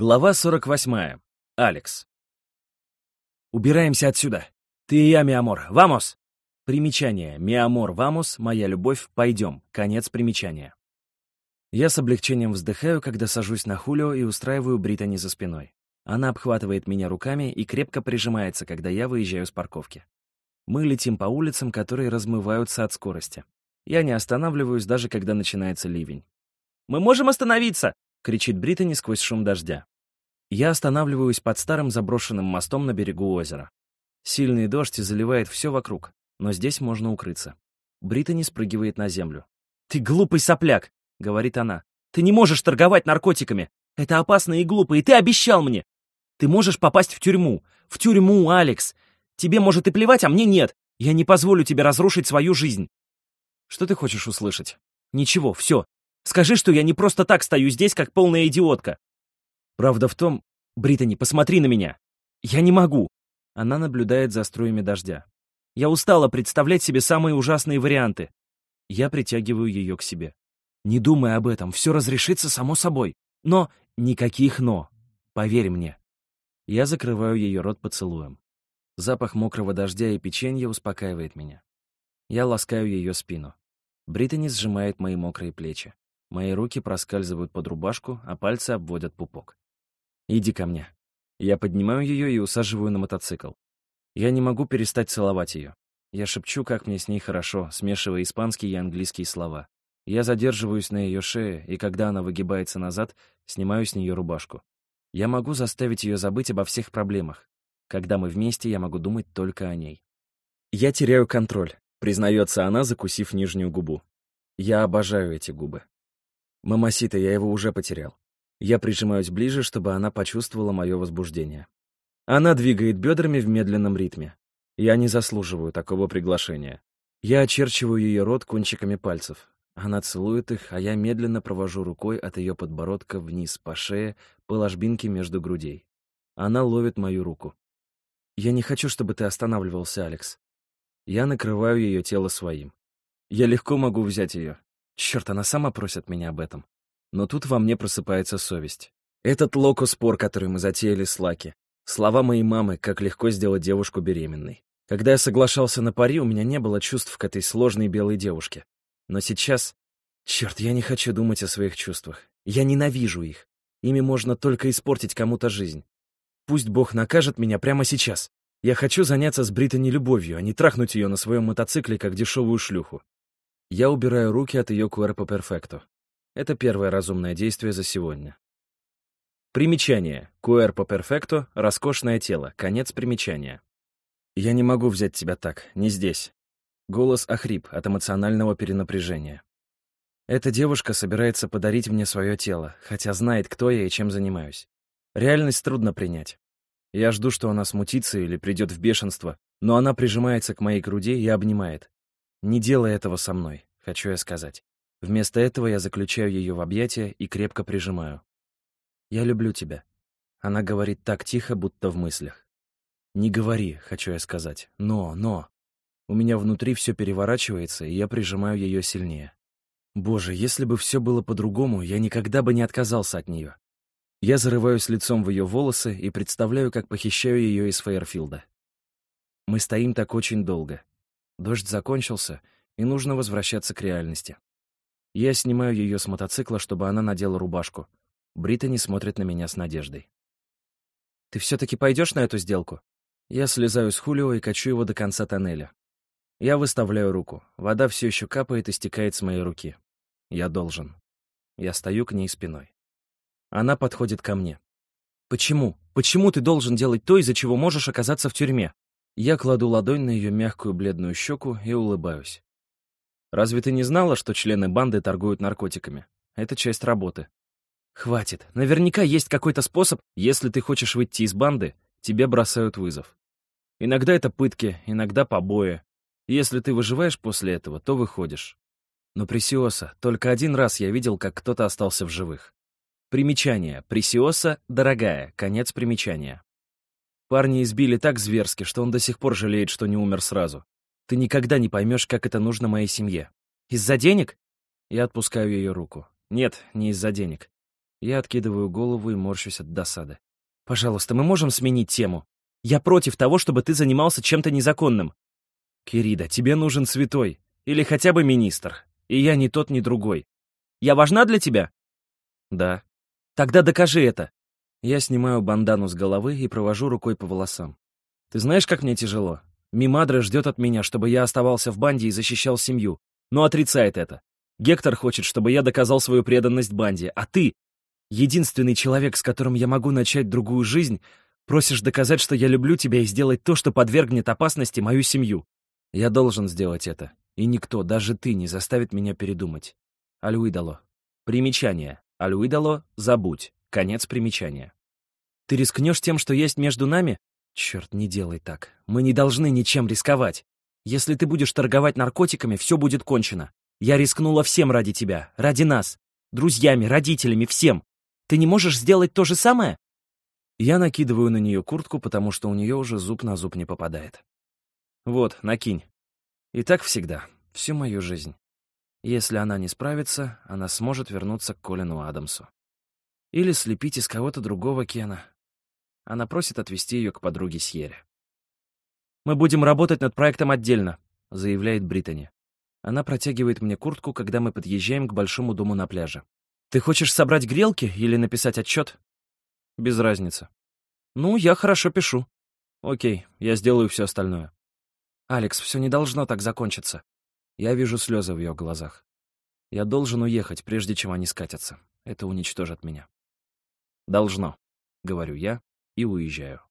Глава 48. Алекс. Убираемся отсюда. Ты и я, mi amor. ¡Vamos! Примечание. Mi amor, vamos, моя любовь, пойдем. Конец примечания. Я с облегчением вздыхаю, когда сажусь на Хулио и устраиваю Британи за спиной. Она обхватывает меня руками и крепко прижимается, когда я выезжаю с парковки. Мы летим по улицам, которые размываются от скорости. Я не останавливаюсь, даже когда начинается ливень. «Мы можем остановиться!» — кричит Британи сквозь шум дождя. Я останавливаюсь под старым заброшенным мостом на берегу озера. Сильный дождь заливает все вокруг, но здесь можно укрыться. Британи спрыгивает на землю. «Ты глупый сопляк!» — говорит она. «Ты не можешь торговать наркотиками! Это опасно и глупо, и ты обещал мне! Ты можешь попасть в тюрьму! В тюрьму, Алекс! Тебе, может, и плевать, а мне нет! Я не позволю тебе разрушить свою жизнь!» «Что ты хочешь услышать?» «Ничего, все. Скажи, что я не просто так стою здесь, как полная идиотка. Правда в том... Британи, посмотри на меня. Я не могу. Она наблюдает за струями дождя. Я устала представлять себе самые ужасные варианты. Я притягиваю ее к себе. Не думай об этом, все разрешится само собой. Но никаких «но». Поверь мне. Я закрываю ее рот поцелуем. Запах мокрого дождя и печенья успокаивает меня. Я ласкаю ее спину. Британи сжимает мои мокрые плечи. Мои руки проскальзывают под рубашку, а пальцы обводят пупок. «Иди ко мне». Я поднимаю ее и усаживаю на мотоцикл. Я не могу перестать целовать ее. Я шепчу, как мне с ней хорошо, смешивая испанские и английские слова. Я задерживаюсь на ее шее, и когда она выгибается назад, снимаю с нее рубашку. Я могу заставить ее забыть обо всех проблемах. Когда мы вместе, я могу думать только о ней. Я теряю контроль, признается она, закусив нижнюю губу. Я обожаю эти губы. Мамасита, я его уже потерял. Я прижимаюсь ближе, чтобы она почувствовала мое возбуждение. Она двигает бедрами в медленном ритме. Я не заслуживаю такого приглашения. Я очерчиваю ее рот кончиками пальцев. Она целует их, а я медленно провожу рукой от ее подбородка вниз по шее, по ложбинке между грудей. Она ловит мою руку. «Я не хочу, чтобы ты останавливался, Алекс». Я накрываю ее тело своим. Я легко могу взять ее. Черт, она сама просит меня об этом. Но тут во мне просыпается совесть. Этот локо-спор, который мы затеяли с Лаки. Слова моей мамы, как легко сделать девушку беременной. Когда я соглашался на пари, у меня не было чувств к этой сложной белой девушке. Но сейчас... Черт, я не хочу думать о своих чувствах. Я ненавижу их. Ими можно только испортить кому-то жизнь. Пусть Бог накажет меня прямо сейчас. Я хочу заняться с Британи любовью, а не трахнуть ее на своем мотоцикле, как дешевую шлюху. Я убираю руки от ее куэрпо перфекто. Это первое разумное действие за сегодня. Примечание. Куэрпо перфекто — роскошное тело. Конец примечания. Я не могу взять тебя так, не здесь. Голос охрип от эмоционального перенапряжения. Эта девушка собирается подарить мне свое тело, хотя знает, кто я и чем занимаюсь. Реальность трудно принять. Я жду, что она смутится или придет в бешенство, но она прижимается к моей груди и обнимает. Не делай этого со мной, хочу я сказать. Вместо этого я заключаю ее в объятия и крепко прижимаю. «Я люблю тебя». Она говорит так тихо, будто в мыслях. «Не говори», — хочу я сказать. «Но, но». У меня внутри все переворачивается, и я прижимаю ее сильнее. Боже, если бы все было по-другому, я никогда бы не отказался от нее. Я зарываюсь лицом в ее волосы и представляю, как похищаю ее из Фейерфилда. Мы стоим так очень долго. Дождь закончился, и нужно возвращаться к реальности. Я снимаю ее с мотоцикла, чтобы она надела рубашку. Британи смотрит на меня с надеждой. «Ты все-таки пойдешь на эту сделку?» Я слезаю с Хулио и качу его до конца тоннеля. Я выставляю руку. Вода все еще капает и стекает с моей руки. Я должен. Я стою к ней спиной. Она подходит ко мне. «Почему? Почему ты должен делать то, из-за чего можешь оказаться в тюрьме?» Я кладу ладонь на ее мягкую бледную щеку и улыбаюсь. Разве ты не знала, что члены банды торгуют наркотиками? Это часть работы. Хватит. Наверняка есть какой-то способ, если ты хочешь выйти из банды, тебе бросают вызов. Иногда это пытки, иногда побои. Если ты выживаешь после этого, то выходишь. Но Пресиоса, только один раз я видел, как кто-то остался в живых. Примечание. Пресиоса — дорогая. Конец примечания. Парни избили так зверски, что он до сих пор жалеет, что не умер сразу. Ты никогда не поймешь, как это нужно моей семье. Из-за денег? Я отпускаю ее руку. Нет, не из-за денег. Я откидываю голову и морщусь от досады. «Пожалуйста, мы можем сменить тему? Я против того, чтобы ты занимался чем-то незаконным. Кирида, тебе нужен святой. Или хотя бы министр. И я ни тот, ни другой. Я важна для тебя? Да. Тогда докажи это. Я снимаю бандану с головы и провожу рукой по волосам. Ты знаешь, как мне тяжело? Мимадра ждет от меня, чтобы я оставался в банде и защищал семью, но отрицает это. Гектор хочет, чтобы я доказал свою преданность банде, а ты, единственный человек, с которым я могу начать другую жизнь, просишь доказать, что я люблю тебя и сделать то, что подвергнет опасности мою семью. Я должен сделать это, и никто, даже ты, не заставит меня передумать. Алюидало. Примечание. Алюидало — забудь. Конец примечания. Ты рискнешь тем, что есть между нами? Черт, не делай так. Мы не должны ничем рисковать. Если ты будешь торговать наркотиками, все будет кончено. Я рискнула всем ради тебя, ради нас. Друзьями, родителями, всем. Ты не можешь сделать то же самое? Я накидываю на нее куртку, потому что у нее уже зуб на зуб не попадает. Вот, накинь. И так всегда, всю мою жизнь. Если она не справится, она сможет вернуться к Колину Адамсу. Или слепить из кого-то другого Кена. Она просит отвезти ее к подруге Сьере. «Мы будем работать над проектом отдельно», — заявляет Британи. Она протягивает мне куртку, когда мы подъезжаем к большому дому на пляже. «Ты хочешь собрать грелки или написать отчет?» «Без разницы». «Ну, я хорошо пишу». «Окей, я сделаю все остальное». «Алекс, все не должно так закончиться». Я вижу слезы в ее глазах. Я должен уехать, прежде чем они скатятся. Это уничтожит меня. «Должно», — говорю я и уезжаю.